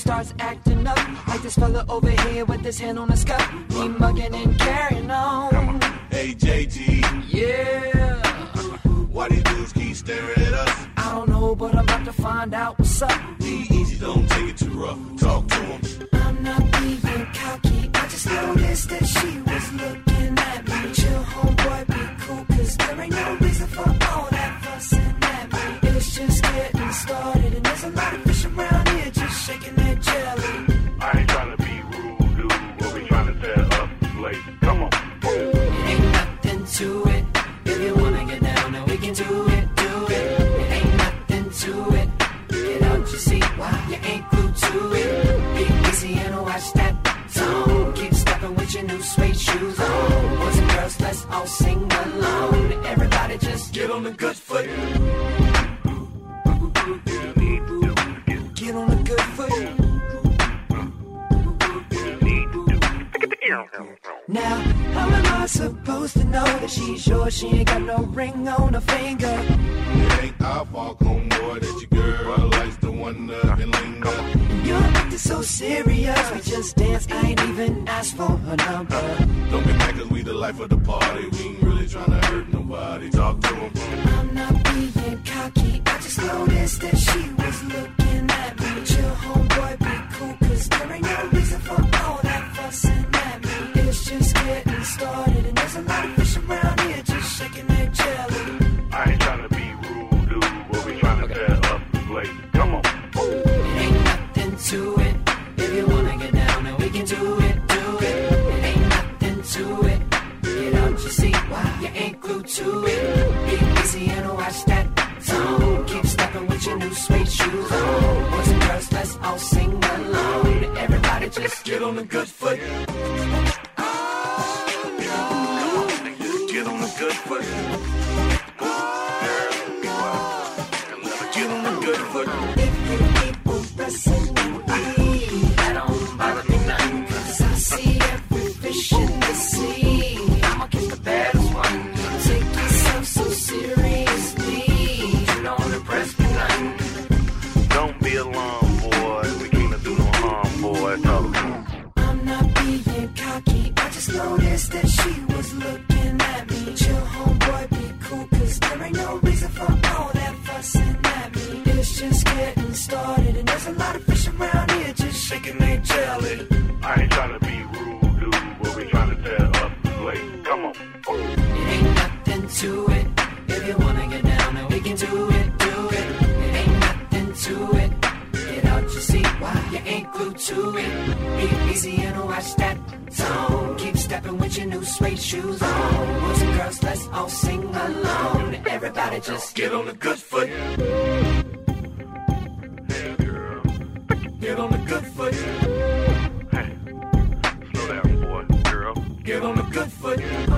starts acting up. Like this fella over here with his hand on his cup. He mugging and carrying on. Hey JT. Yeah. why these dudes keep staring at us? I don't know, but I'm about to find out what's up. Be easy, don't take it too rough. Talk to him. I'm not being cocky. I just noticed that she was looking at me. Chill, homeboy, be cool, cause there ain't no reason for that zone. Keep stepping with your new suede shoes on. Boys and girls, let's all sing along. Everybody just get on the good foot. Get on good foot. Now, how am I supposed to know that she's yours? She ain't got no ring on her finger. It ain't our fault, homeboy, that your girl likes to wonder and linger. So serious. We just dance, I ain't even asked for her number. Don't get mad cause we the life of the party. We ain't really trying to hurt nobody. Talk to him. I'm not being cocky. I just noticed that she was looking at me. Chill, homeboy, be cool, cause there ain't no reason for all that fussing at me. It's just getting started, and there's a lot of fish around here just shaking their jelly. I ain't trying to be rude, dude, but we trying to set up the place. Come on. It ain't nothing to it. Get out your seat, why you ain't glued to it? Be busy and watch that zone. Keep stepping with your new suede shoes on. Boys and girls, let's all sing along. Everybody just get on the good foot. Get on the good foot. Get on the good foot. If you noticed that she was looking at me. Chill, homeboy, be cool, cause there ain't no reason for all that fussing at me. It's just getting started, and there's a lot of fish around here just shaking their jelly. I ain't trying to be rude, dude, but we trying to set up the place. Come on. It ain't nothing to it. If you wanna get down, then we can do it, do it. It ain't nothing to it. Get out your seat, why you ain't glued to it? Be easy and watch that zone. Keep stepping with your new suede shoes on. Boys and girls, let's all sing along. Everybody just Get on the good foot. Hey, girl. Get on the good foot. Hey. Slow down, boy. Girl. Get on the good foot.